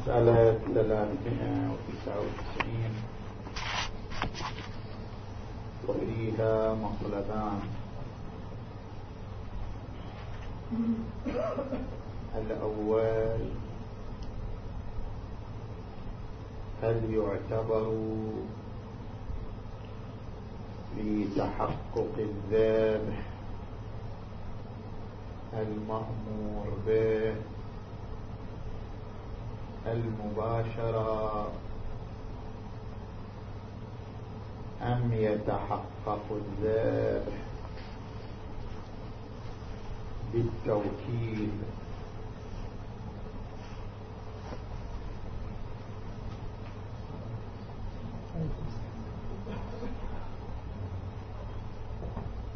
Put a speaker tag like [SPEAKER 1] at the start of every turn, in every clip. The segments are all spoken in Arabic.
[SPEAKER 1] مسألة 399 وفيها مطلبان. الأول هل يعتبر في تحقق الذبح المأمور به المباشرة. أم يتحقق الذبح بالتوكيد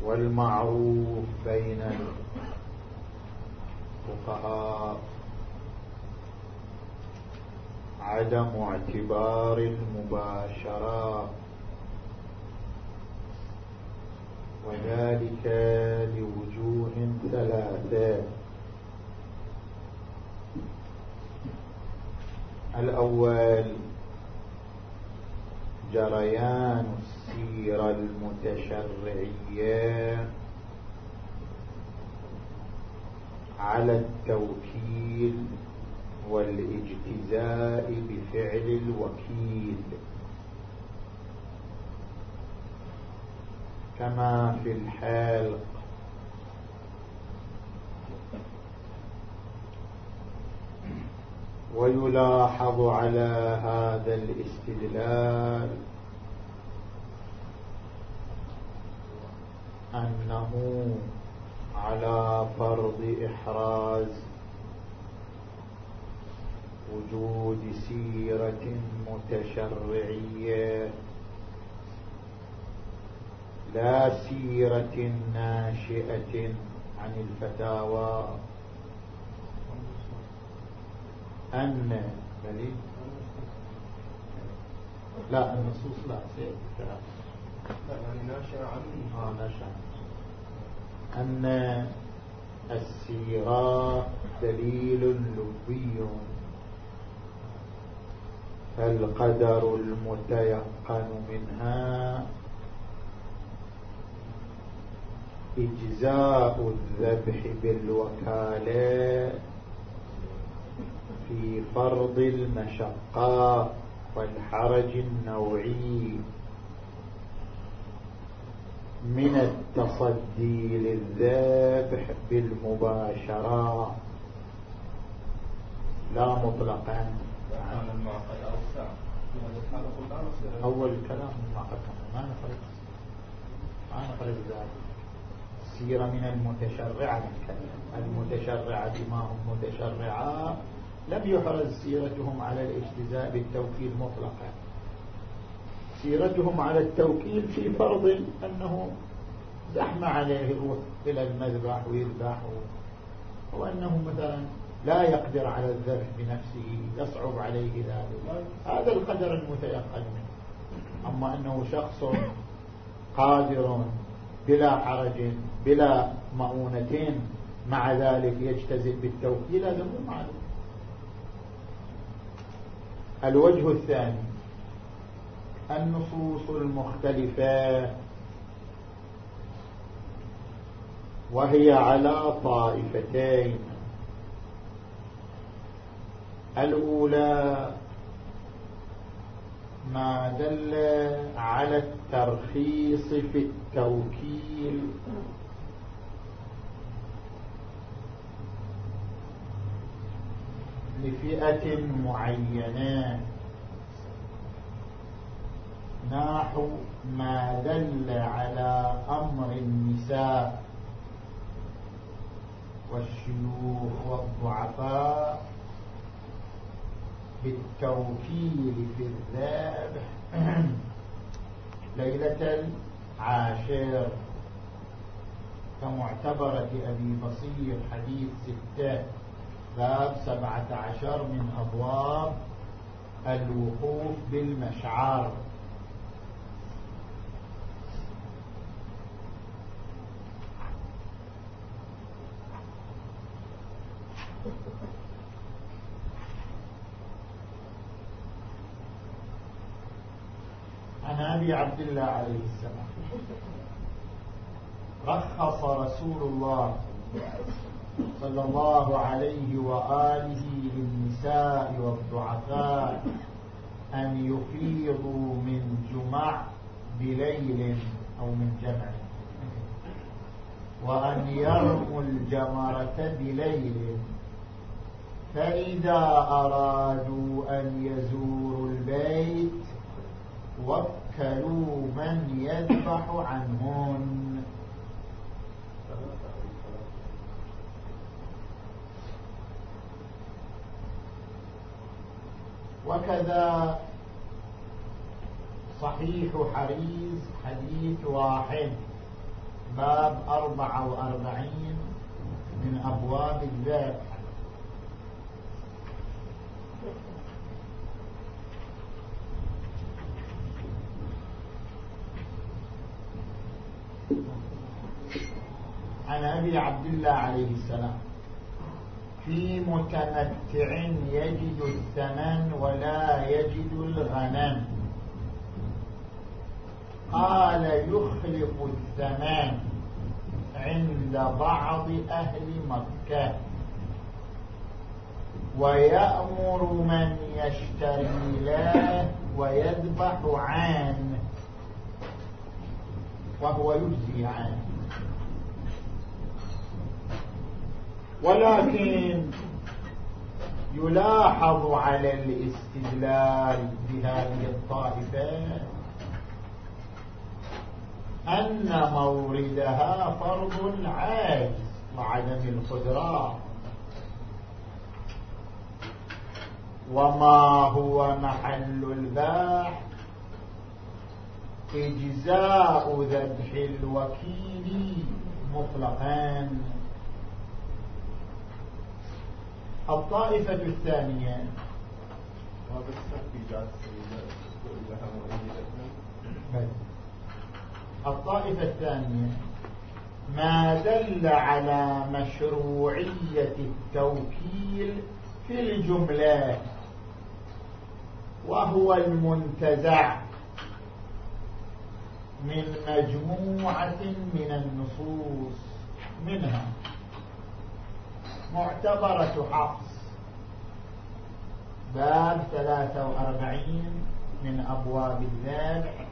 [SPEAKER 1] والمعروف بين الفقهاء. عدم اعتبار المباشرة. وذلك لوجوه ثلاثة. الأول جريان السيرة المتشرعية على التوكيل والإجتزاء بفعل الوكيل. كما في الحالق ويلاحظ على هذا الاستدلال أنه على فرض إحراز وجود سيرة متشرعية. لا سيرة ناشئة عن الفتاوى. أن بلي؟ لا النصوص لا سيئة
[SPEAKER 2] لا يعني ناشئة عن
[SPEAKER 1] آه ناشئة أن السيرة دليل لبي فالقدر المتيقن منها إجزاء الذبح بالوكالة في فرض المشقة والحرج النوعي من التصدي للذبح بالمباشرة. لا مطلقا. أول الكلام ما قدم ما نفرق ما نفرق ذلك. سيرة من المتشرعة المتشرعة بما هم متشرعة لم يحرز سيرتهم على الاجتزاء بالتوكيل مطلقا. سيرتهم على التوكيل في فرض أنه زحمة عليه يروح إلى المذبح ويذبح وأنه مثلا لا يقدر على الذبح بنفسه يصعب عليه ذلك. هذا القدر المتيقن منه. أما أنه شخص قادر بلا حرج بلا مؤونة مع ذلك يجتزئ بالتوكيل هذا مو معلوم. الوجه الثاني النصوص المختلفة وهي على طائفتين. الأولى ما دل على الترخيص في التوكيل. لفئة معينة. نحو ما دل على أمر النساء والشيوخ والضعفاء. بالتوكيل في الذبح ليلة العاشر. كمعتبرة أبي بصير حديث ستة. باب سبعة عشر من أبواب الوقوف بالمشعار أبي عبد الله عليه السلام. رخص رسول الله صلى الله عليه وآله للنساء والضعفاء أن يفيضوا من جمع بليل أو من جمع وأن يرموا الجمرة بليل. فإذا أرادوا أن يزوروا البيت وكلوا من يذبح عنهن وكذا صحيح حريز حديث واحد باب أربعة وأربعين من أبواب الذبح. عن أبي عبد الله عليه السلام. في متمتع يجد الثمن ولا يجد الغنم. قال يخلف الثمن عند بعض أهل مكة. ويأمر من يشتري له ويذبح عنه وهو يجزي عنه. ولكن يلاحظ على الاستدلال بهذه الطائفة أن موردها فرض العاجز وعدم القدرة. وما هو محل الباح؟ إجزاء ذبح الوكيل مطلقا. الطائفة الثانية. الطائفة الثانية. ما دل على مشروعية التوكيل في الجملة وهو المنتزع. من مجموعة من النصوص منها معتبرة حفص باب 43 من أبواب الذبح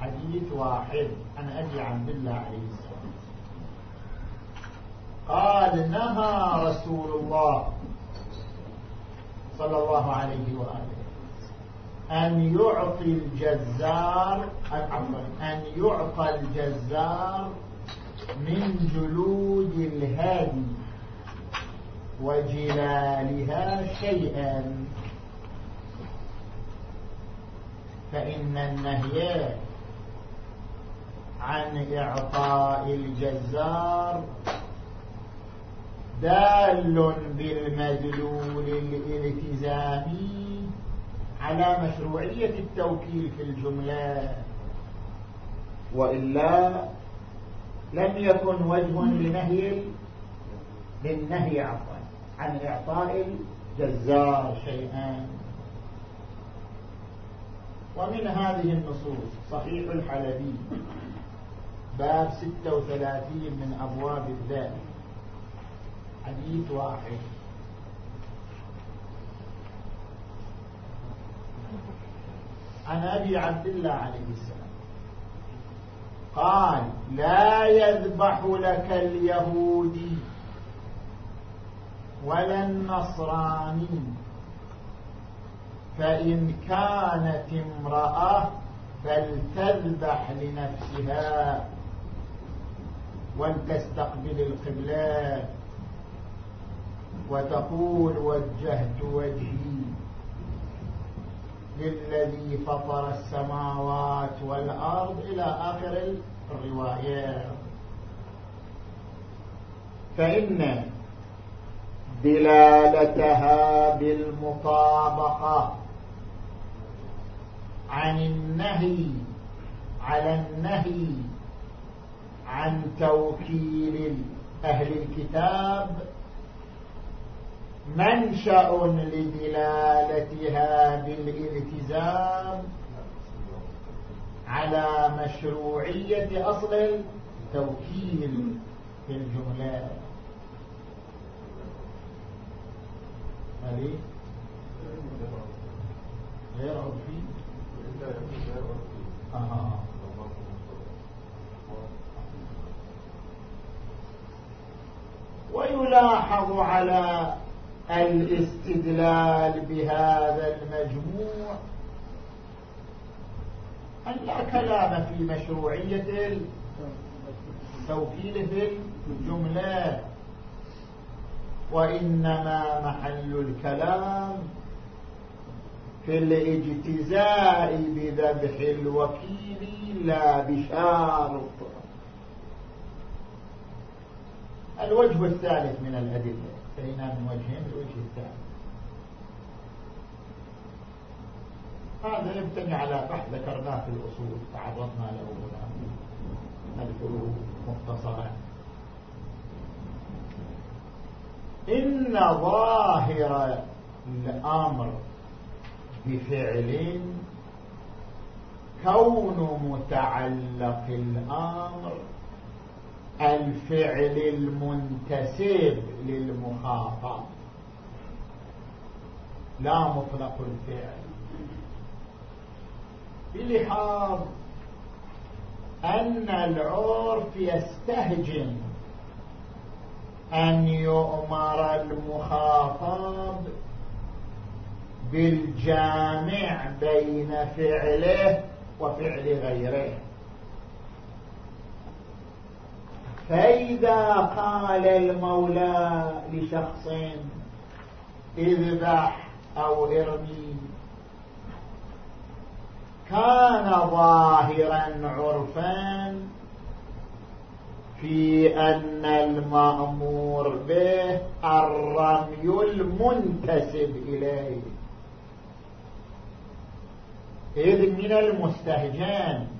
[SPEAKER 1] حديث واحد. عن أبي عبد الله عليه السلام. قال نهى رسول الله صلى الله عليه وآله أن يعطي الجزار أن يعطى الجزار من جلود الهادي وجلالها شيئا. فإن النهي عن إعطاء الجزار دال بالمدلول الالتزامي على مشروعية التوكيل في الجملة. وإلا لم يكن وجه لنهي للنهي عفوا عن إعطاء الجزار شيئا. ومن هذه النصوص صحيح الحلبي باب 36 من أبواب الذات حديث واحد. عن أبي عبد الله عليه السلام. قال لا يذبح لك اليهودي ولا النصراني. فإن كانت امرأة فلتذبح لنفسها ولتستقبل القبلة. وتقول وجهت وجهي للذي فطر السماوات والأرض إلى آخر الروايات فإن دلالتها بالمطابقة عن النهي على النهي عن توكيل أهل الكتاب منشأ لدلالتها بالالتزام على مشروعية أصل التوكيل في الجملة. هذه؟ غير عرفي؟ آه. ويلاحظ على الاستدلال بهذا المجموع. أن لا كلام في مشروعية التوكيل في الجملة؟ وإنما محل الكلام في الاجتزاء بذبح الوكيل لا بشارط الوجه الثالث من الأدلة. بين من وجهين الوجه الثالث. هذا يبتني على بحث ذكرناه في الأصول تعرضنا له هنا. نذكره مختصرا إن ظاهر الأمر بفعل كون متعلق الأمر الفعل المنتسب للمخاطب. لا مطلق الفعل. بلحاظ أن العرف يستهجن أن يؤمر المخاطب بالجامع بين فعله وفعل غيره. فإذا قال المولى لشخص اذبح أو ارمي. كان ظاهرا عرفا في أن المأمور به الرمي المنتسب إليه. إذ من المستهجان.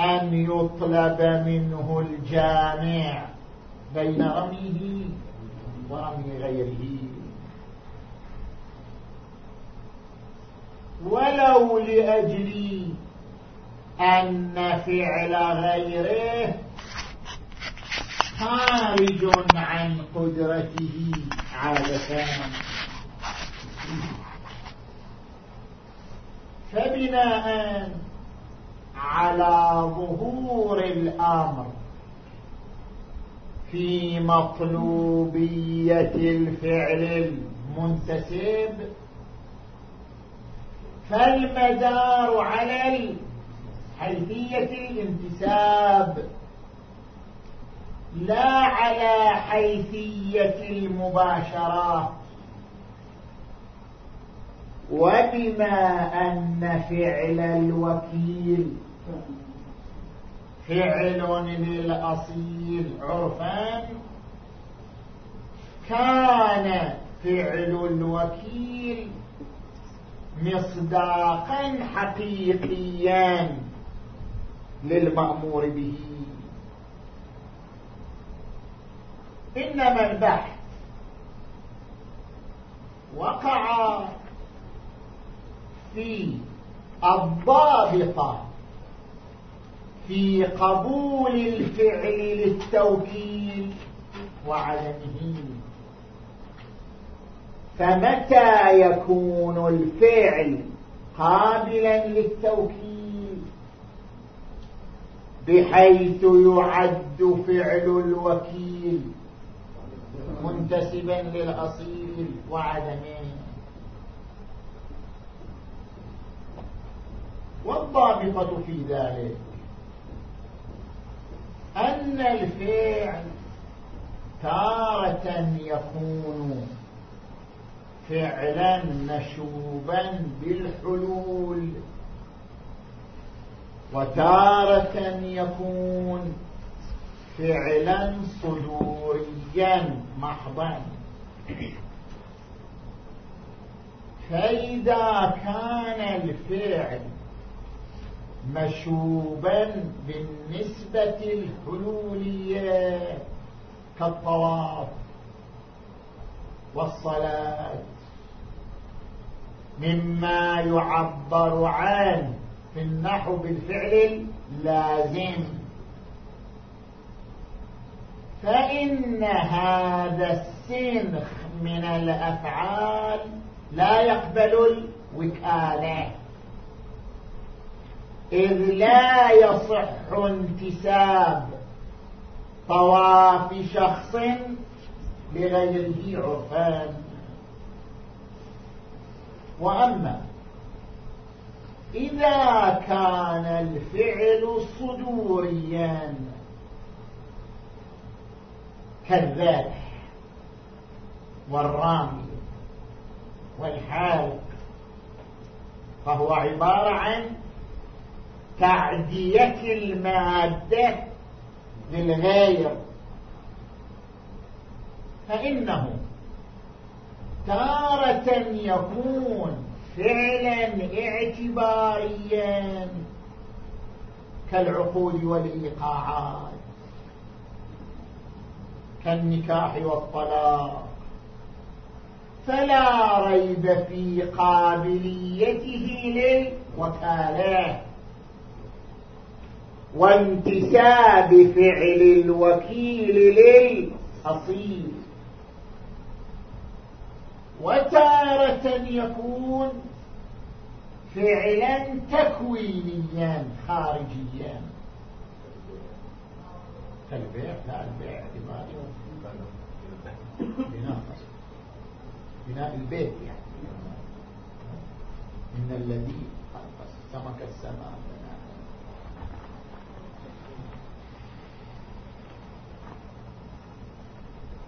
[SPEAKER 1] أن يطلب منه الجامع بين رميه ورمي غيره. ولو لأجل أن فعل غيره خارج عن قدرته عادة. فبناء على ظهور الأمر في مطلوبية الفعل المنتسب فالمدار على حيثية الانتساب لا على حيثية المباشرة وبما أن فعل الوكيل فعل للأصيل عرفا. كان فعل الوكيل مصداقا حقيقيا للمأمور به. إنما البحث وقع في الضابطة في قبول الفعل للتوكيل وعدمه. فمتى يكون الفعل قابلا للتوكيل؟ بحيث يعد فعل الوكيل منتسبا للأصيل وعدمه. والضابطة في ذلك أن الفعل تارة يكون فعلا مشوبا بالحلول وتارة يكون فعلا صدوريا محضا. فإذا كان الفعل مشوبا بالنسبة الحلولية كالطواف والصلاة. مما يعبر عن في النحو بالفعل اللازم. فإن هذا السنخ من الأفعال لا يقبل الوكالة. إذ لا يصح انتساب طواف شخص لغيره عرفان. وأما إذا كان الفعل صدوريا كالذبح والرامي والحالق فهو عبارة عن تعدية المادة للغير فإنه تارة يكون فعلا اعتباريا كالعقود والإيقاعات كالنكاح والطلاق. فلا ريب في قابليته للوكالة وانتساب فعل الوكيل للأصيل. وتارة يكون فعلا تكوينيا خارجيا. كالبيع لا البيع اعتباري بناء بناء البيت يعني. إن الذي سمك السماء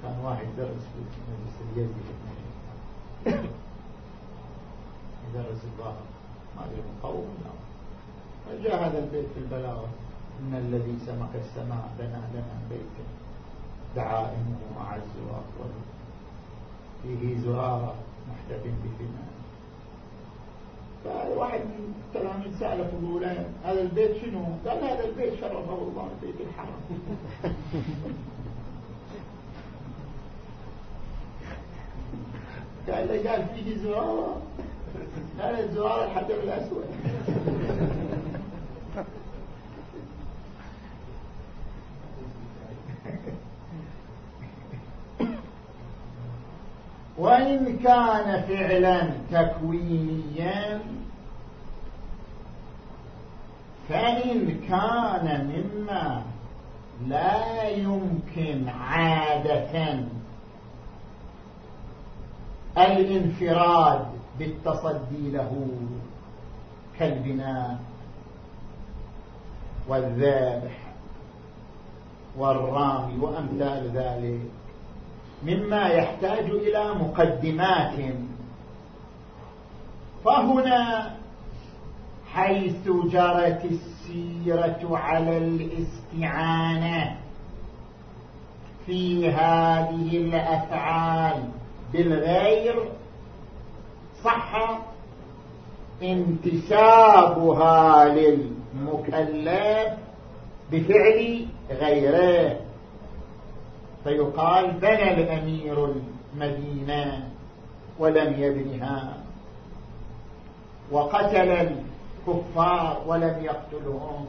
[SPEAKER 1] كان واحد درس في مجلس اليد يدرس الظاهر ما أدري مقوم فجاء هذا البيت في البلاغة. إن الذي سمك السماء بنى لنا بيتا دعائمه اعز وافضل فيه زرارة محتف بفناء فواحد من التلاميذ سأل فضولا هذا البيت شنو؟ قال هذا البيت شرفه الله بيت الحرم قال له قال فيه زرارة هذا الزرارة الحجر الأسود. وإن كان فعلا تكوينيا فإن كان مما لا يمكن عادة الانفراد بالتصدي له كالبناء والذابح والرامي وأمثال ذلك. مما يحتاج إلى مقدمات. فهنا حيث جرت السيرة على الاستعانة في هذه الأفعال بالغير صح انتسابها للمكلف بفعل غيره. فيقال بنى الأمير المدينة ولم يبنها. وقتل الكفار ولم يقتلهم.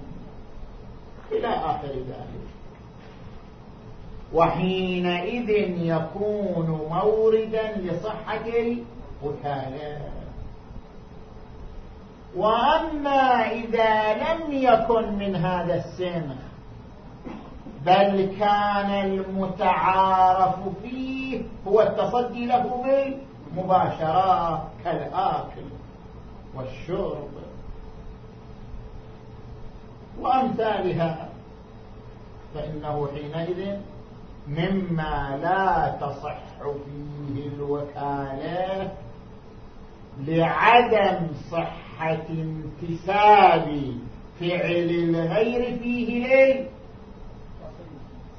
[SPEAKER 1] إلى آخر ذلك. وحينئذ يكون موردا لصحة الوكالة وأما إذا لم يكن من هذا السن بل كان المتعارف فيه هو التصدي له بالمباشرة كالآكل والشرب. وأمثالها فإنه حينئذ مما لا تصح فيه الوكالة لعدم صحة انتساب فعل الغير فيه ليه؟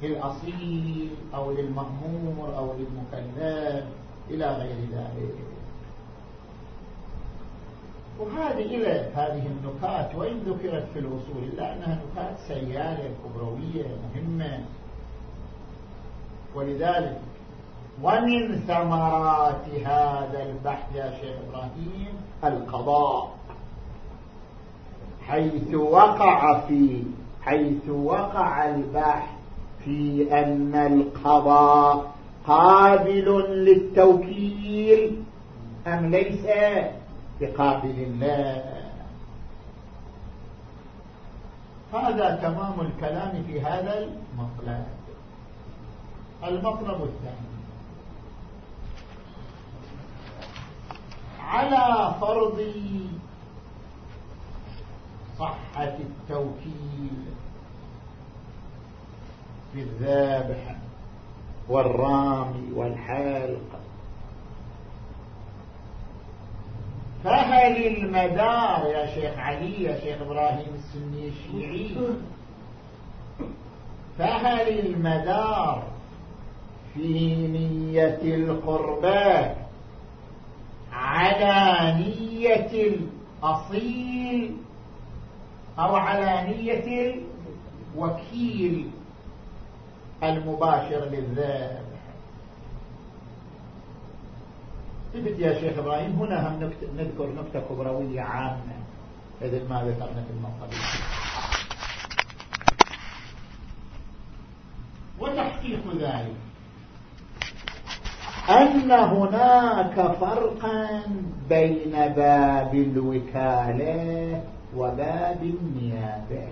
[SPEAKER 1] للأصيل أو للمأمور أو للمكلف إلى غير ذلك. وهذه إلى هذه النكات وإن ذكرت في الوصول إلا أنها نكات سيالة كبروية مهمة ولذلك ومن ثمرات هذا البحث يا شيخ إبراهيم القضاء. حيث وقع في حيث وقع البحث في أن القضاء قابل للتوكيل أم ليس؟ بقابل لا هذا تمام الكلام في هذا المطلب المطلب الثاني على فرض صحة التوكيل في الذابح والرامي والحالق فهل المدار يا شيخ علي يا شيخ إبراهيم السني الشيعي فهل المدار في نية القربات على نية الأصيل أو على نية الوكيل المباشر للذات. ثبت يا شيخ إبراهيم هنا هم نذكر نكتة كبروية عامة. إذن ما ذكرنا في المقابل. وتحقيق ذلك. أن هناك فرقا بين باب الوكالة وباب النيابة.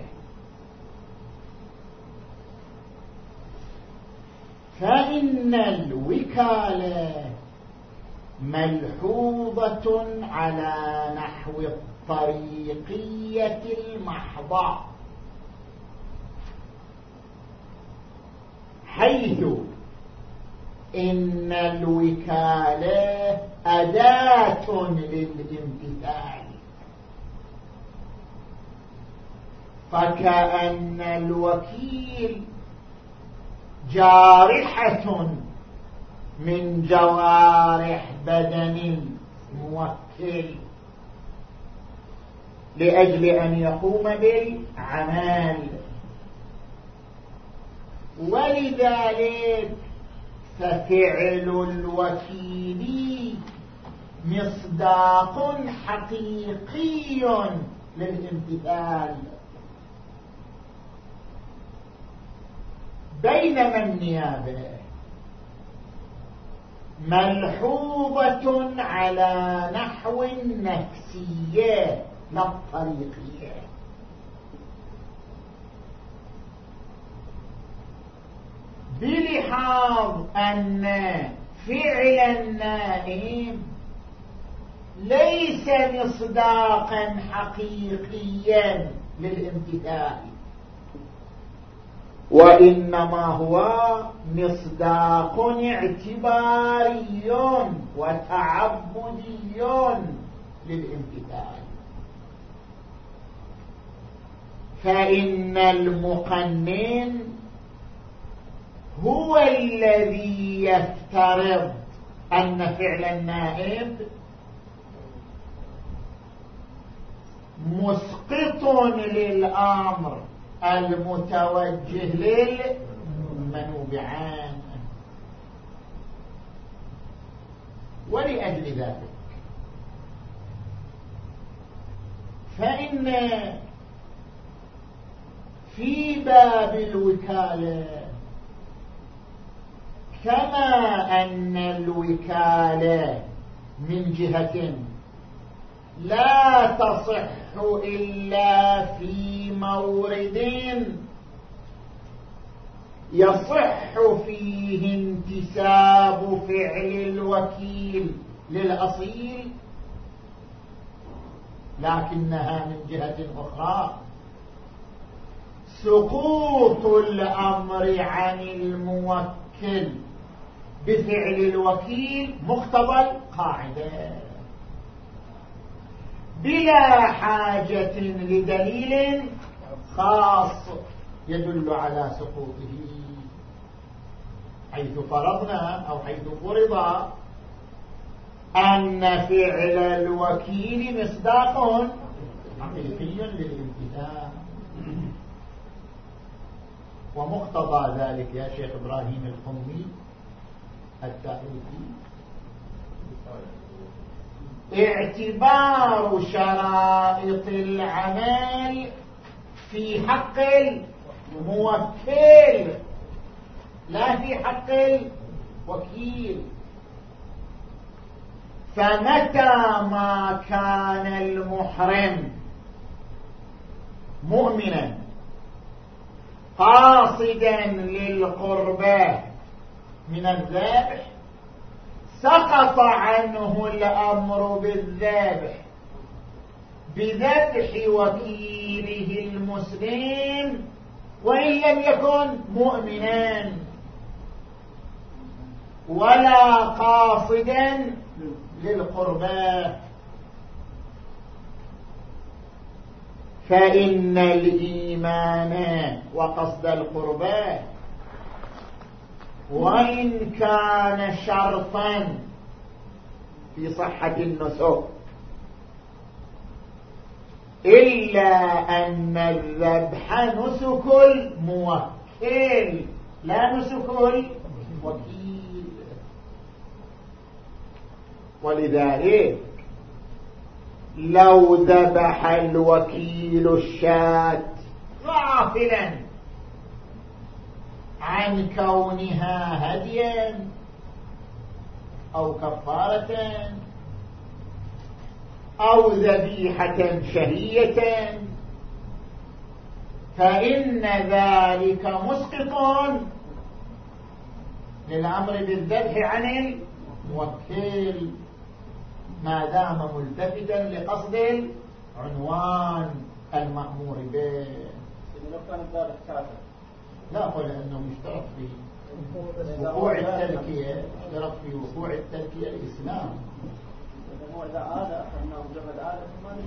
[SPEAKER 1] فإن الوكالة ملحوظة على نحو الطريقية المحضة حيث إن الوكالة أداة للامتثال فكأن الوكيل جارحة من جوارح بدن الموكل لأجل أن يقوم بالعمل. ولذلك ففعل الوكيل مصداق حقيقي للامتثال بينما النيابه ملحوظة على نحو النفسية لا الطريقية. بلحاظ أن فعل النائم ليس مصداقا حقيقيا للامتثال وإنما هو مصداق اعتباري وتعبدي للامتثال. فإن المقنن هو الذي يفترض أن فعل النائب مسقط للأمر المتوجه للمنوبعان ولأجل ذلك فإن في باب الوكالة كما أن الوكالة من جهة لا تصح إلا في مورد يصح فيه انتساب فعل الوكيل للأصيل لكنها من جهة أخرى. سقوط الأمر عن الموكل بفعل الوكيل مقتضى القاعدة. بلا حاجة لدليل خاص يدل على سقوطه. حيث فرضنا أو حيث فرض أن فعل الوكيل مصداق حقيقي للامتثال ومقتضى ذلك يا شيخ إبراهيم القمي التأويلي اعتبار شرائط العمل في حق الموكل لا في حق الوكيل. فمتى ما كان المحرم مؤمنا قاصدا للقربى من الذبح سقط عنه الأمر بالذبح بذبح وكيله المسلم وإن لم يكن مؤمنا ولا قاصدا للقربى. فإن الإيمان وقصد القربى وإن كان شرطا في صحة النسك إلا أن الذبح نسك الموكل لا نسك الوكيل ولذلك لو ذبح الوكيل الشاة غافلا. عن كونها هديا أو كفارة أو ذبيحة شهية فإن ذلك مسقط للأمر بالذبح عن الموكل ما دام ملتفتا لقصد العنوان المأمور به.
[SPEAKER 3] لو كان
[SPEAKER 1] لا أقول أنه يشترط في وقوع التركية اشترط في وقوع التركية الإسلام.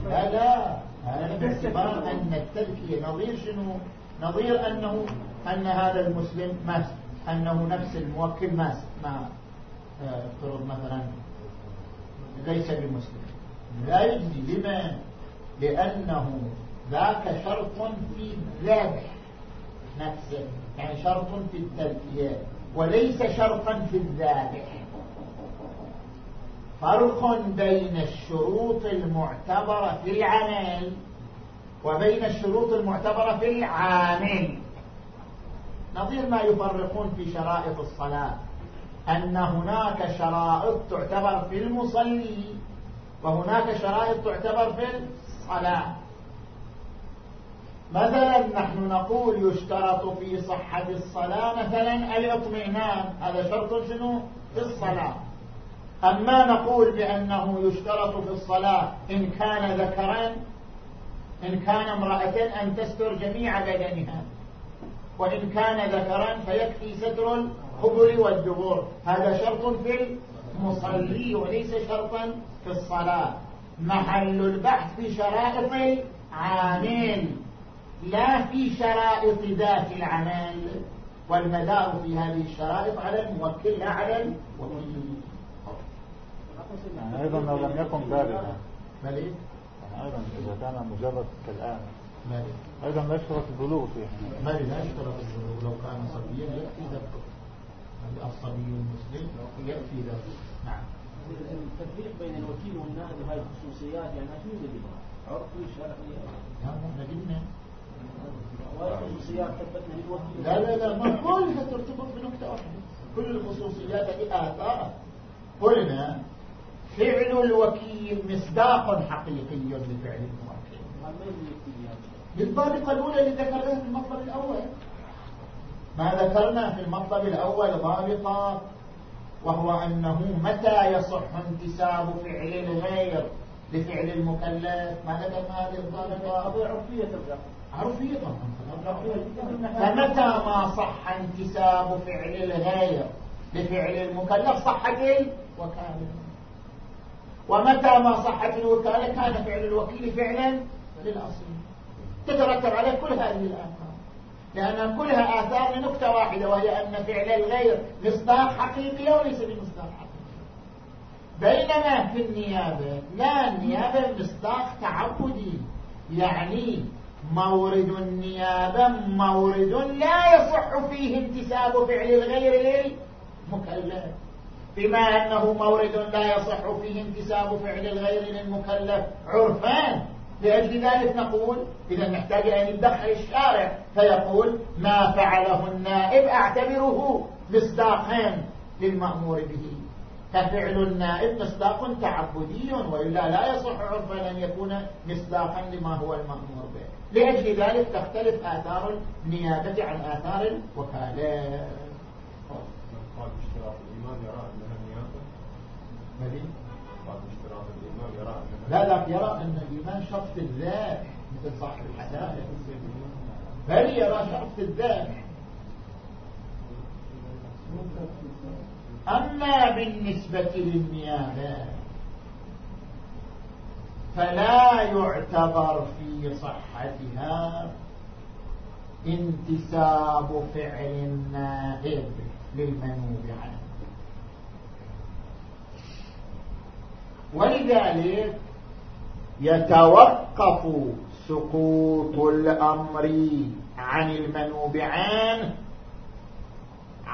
[SPEAKER 1] لا لا هذا باعتبار أن التركية نظير شنو؟ نظير أنه أن هذا المسلم ماس أنه نفس الموكل ماس ما آه، افترض مثلا ليس بمسلم. لا يجزي لما لأنه ذاك شرط في الذبح نفسه يعني شرط في التركية وليس شرطا في الذابح فرق بين الشروط المعتبرة في العمل وبين الشروط المعتبرة في العامل. نظير ما يفرقون في شرائط الصلاة. أن هناك شرائط تعتبر في المصلي وهناك شرائط تعتبر في الصلاة. مثلا نحن نقول يشترط في صحة الصلاة؟ مثلا الاطمئنان هذا شرط شنو؟ في الصلاة. أما نقول بأنه يشترط في الصلاة؟ إن كان ذكرا إن كان امرأة أن تستر جميع بدنها. وإن كان ذكرا فيكفي ستر القبل والدبور هذا شرط في المصلي وليس شرطا في الصلاة. محل البحث في شرائط العامل لا في شرائط ذات العمل والمدار في هذه الشرائط على الموكل لا على الوكيل
[SPEAKER 4] يعني أيضا لو لم يكن بالغا يعني أيضا إذا كان مجرد كالآن. أيضا لا يشترط البلوغ فيه
[SPEAKER 1] مالي لا يشترط البلوغ. لو كان صبيا يكفي ذبحه الصبي المسلم يكفي ذبحه نعم.
[SPEAKER 3] التفريق بين الوكيل والنائب وهذه الخصوصيات يعني بها؟ عرفي شرعي
[SPEAKER 1] نعم
[SPEAKER 3] إحنا
[SPEAKER 1] لا لا لا ما كلها ترتبط بنقطة واحدة. كل الخصوصيات هذه آثار قلنا فعل الوكيل مصداق حقيقي لفعل الموكل بالضابطة الأولى اللي ذكرناها في المطلب الأول. ما ذكرنا في المطلب الأول ضابطة وهو أنه متى يصح انتساب فعل الغير لفعل المكلف؟ ما ذكرنا هذه الضابطة.
[SPEAKER 3] عرفية تبقى
[SPEAKER 1] عرفية فمتى ما صح انتساب فعل الغير لفعل المكلف صحت الوكالة ومتى ما صحت الوكالة كان فعل الوكيل فعلا؟ للأصل. تترتب عليه كل هذه الآثار. لأن كلها آثار لنقطة واحدة وهي أن فعل الغير مصداق حقيقي وليس بمصداق حقيقي. بينما في النيابة لا النيابة مصداق تعبدي يعني مورد النيابة مورد لا يصح فيه انتساب فعل الغير للمكلف. بما أنه مورد لا يصح فيه انتساب فعل الغير للمكلف. عرفان لأجل ذلك نقول إذا نحتاج أن يدخل الشارع فيقول ما فعله النائب أعتبره مصداقا للمأمور به. ففعل النائب مصداق تعبدي وإلا لا يصح عرفا أن يكون مصداقا لما هو المأمور به. لأجل ذلك تختلف آثار النيابة عن آثار الوكالة.
[SPEAKER 2] قال اشتراط الإمام يرى أنها نيابة.
[SPEAKER 1] مدين
[SPEAKER 2] قال اشتراط الإمام يرى أنها
[SPEAKER 1] لا لا يرى أن الإيمان شرط في الذات مثل صاحب الحدائق بل يرى شرط في الذات أما بالنسبة للنيابة فلا يعتبر في صحتها انتساب فعل النائب للمنوب عنه. ولذلك يتوقف سقوط الأمر عن المنوب عنه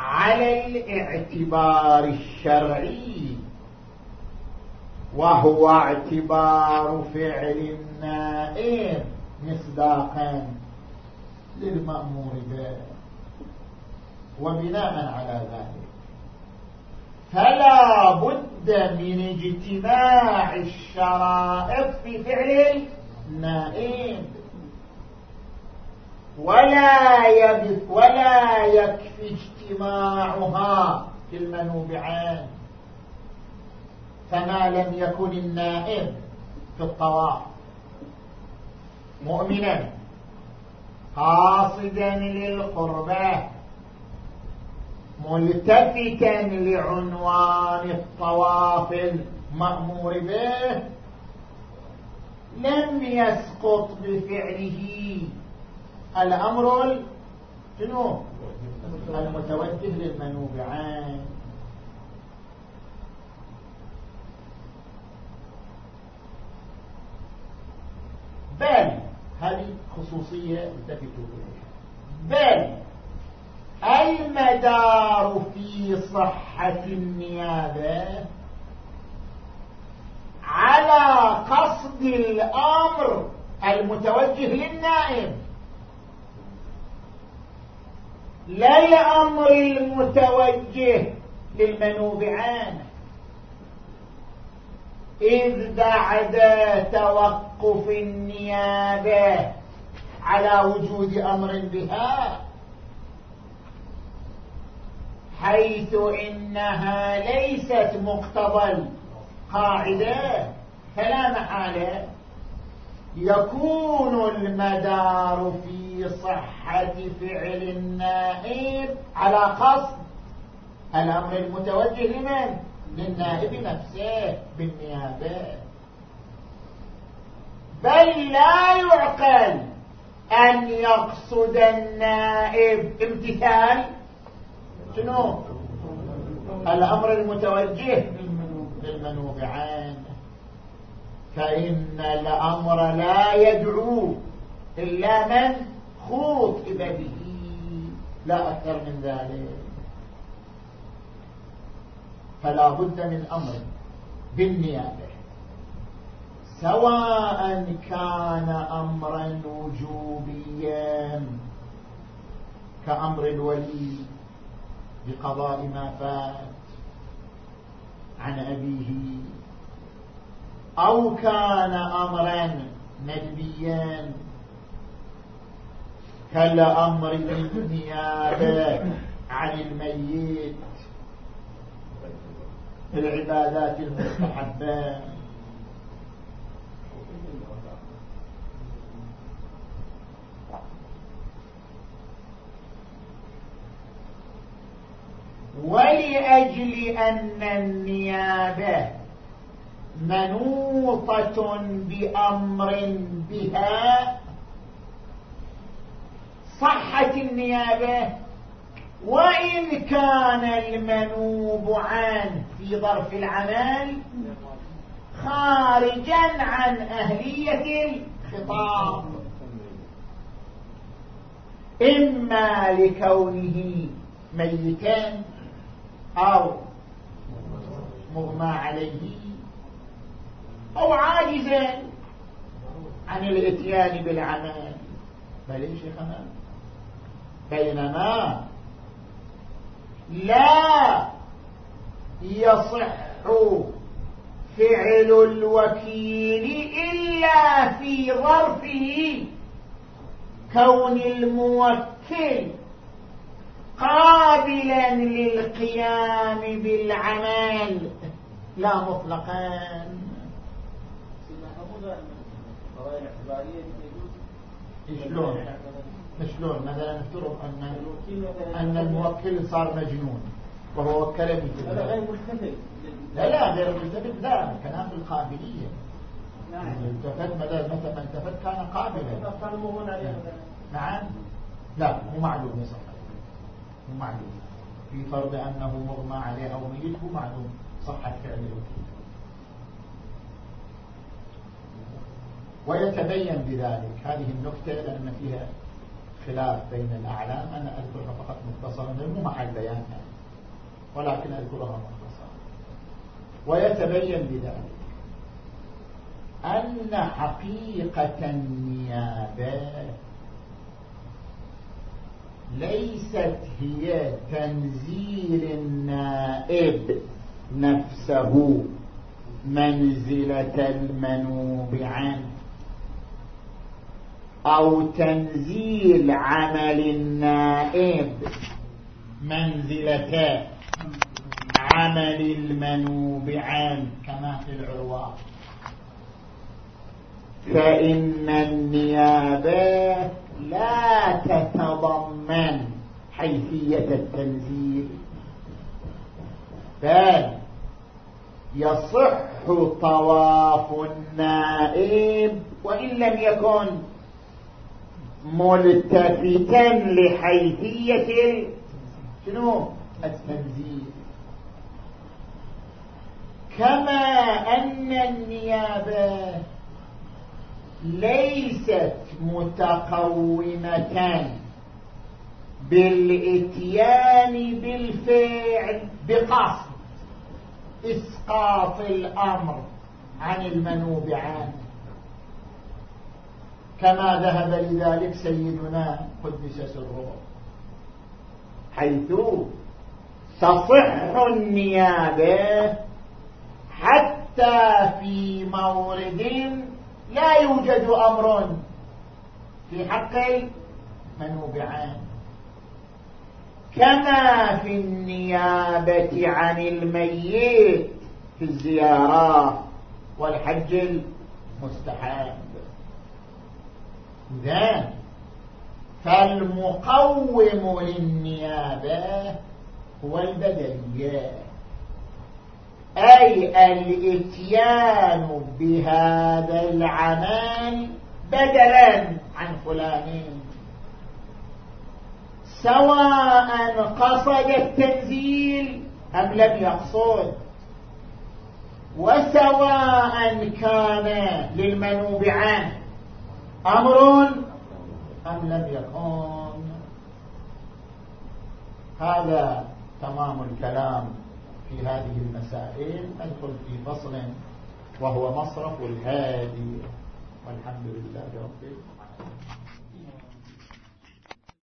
[SPEAKER 1] على الاعتبار الشرعي وهو اعتبار فعل النائب مصداقا للمأمور به وبناء على ذلك. فلا بد من اجتماع الشرائط في فعل النائب. ولا يبث ولا يكفي اجتماعها في المنوبعان فما لم يكن النائب في الطواف. مؤمنا. قاصدا للقربة. ملتفتا لعنوان الطواف المأمور به. لم يسقط بفعله الأمر شنو المتوجه للمنوبعان بل هذه خصوصية التفتوا بل المدار في صحة النيابة على قصد الأمر المتوجه للنائب. لا الأمر المتوجه للمنوب عنه إذ بعد توقف النيابة على وجود أمر بها حيث إنها ليست مقتضى القاعدة فلا محالة. يكون المدار في صحة فعل النائب على قصد الأمر المتوجه لمن؟ للنائب نفسه بالنيابة. بل لا يعقل أن يقصد النائب امتثال. شنو؟ الأمر المتوجه للمنوب فإن الأمر لا يدعو إلا من؟ خوطب به لا أكثر من ذلك فلا بد من أمر بالنيابة سواء كان أمرا وجوبيا كأمر الولي بقضاء ما فات عن أبيه أو كان أمرا ندبيا كالأمر بالنيابة عن الميت. العبادات المستحبة. ولأجل أن النيابة منوطة بأمر بها صحة النيابة وإن كان المنوب عنه في ظرف العمل خارجا عن أهلية الخطاب. إما لكونه ميتا أو مغمى عليه أو عاجزا عن الإتيان بالعمل. بل يا شيخنا؟ بينما لا يصح فعل الوكيل إلا في ظرفه كون الموكل قابلا للقيام بالعمل. لا مطلقا. شلون شلون؟ مثلا نفترض ان أن الموكل صار مجنون وهو وكلني
[SPEAKER 3] هذا غير ملتفت.
[SPEAKER 1] لا لا غير ملتفت لا كلام بالقابلية.
[SPEAKER 3] نعم.
[SPEAKER 1] التفت مثلا ما التفت كان قابلا. نعم. لا مو معلوم يصح مو معلوم. في فرض أنه مغمى عليه أو ميت هو معلوم. صحة فعل الوكيل. ويتبين بذلك. هذه النكتة لأن فيها خلاف بين الأعلام أنا أذكرها فقط مختصرا مو محل بيانها ولكن أذكرها مختصرا. ويتبين بذلك أن حقيقة النيابة ليست هي تنزيل النائب نفسه منزلة المنوب عنه. أو تنزيل عمل النائب. منزلة عمل المنوب عنه كما في العروة فإن النيابة لا تتضمن حيثية التنزيل. بل يصح طواف النائب وإن لم يكن. ملتفتا لحيثية شنو؟ التنزيل. كما أن النيابة ليست متقومة بالإتيان بالفعل بقصد إسقاط الأمر عن المنوب عنه كما ذهب لذلك سيدنا قدس سره. حيث تصح النيابة حتى في مورد لا يوجد أمر في حق المنوب عنه كما في النيابة عن الميت في الزيارات والحج المستحب إذن فالمقوم للنيابة هو البدلية أي الإتيان بهذا العمل بدلا عن فلان. سواء قصد التنزيل أم لم يقصد. وسواء كان للمنوب عنه. أمر أم لم يكن. هذا تمام الكلام في هذه المسائل. ندخل في فصل وهو مصرف الهادي. والحمد لله رب العالمين.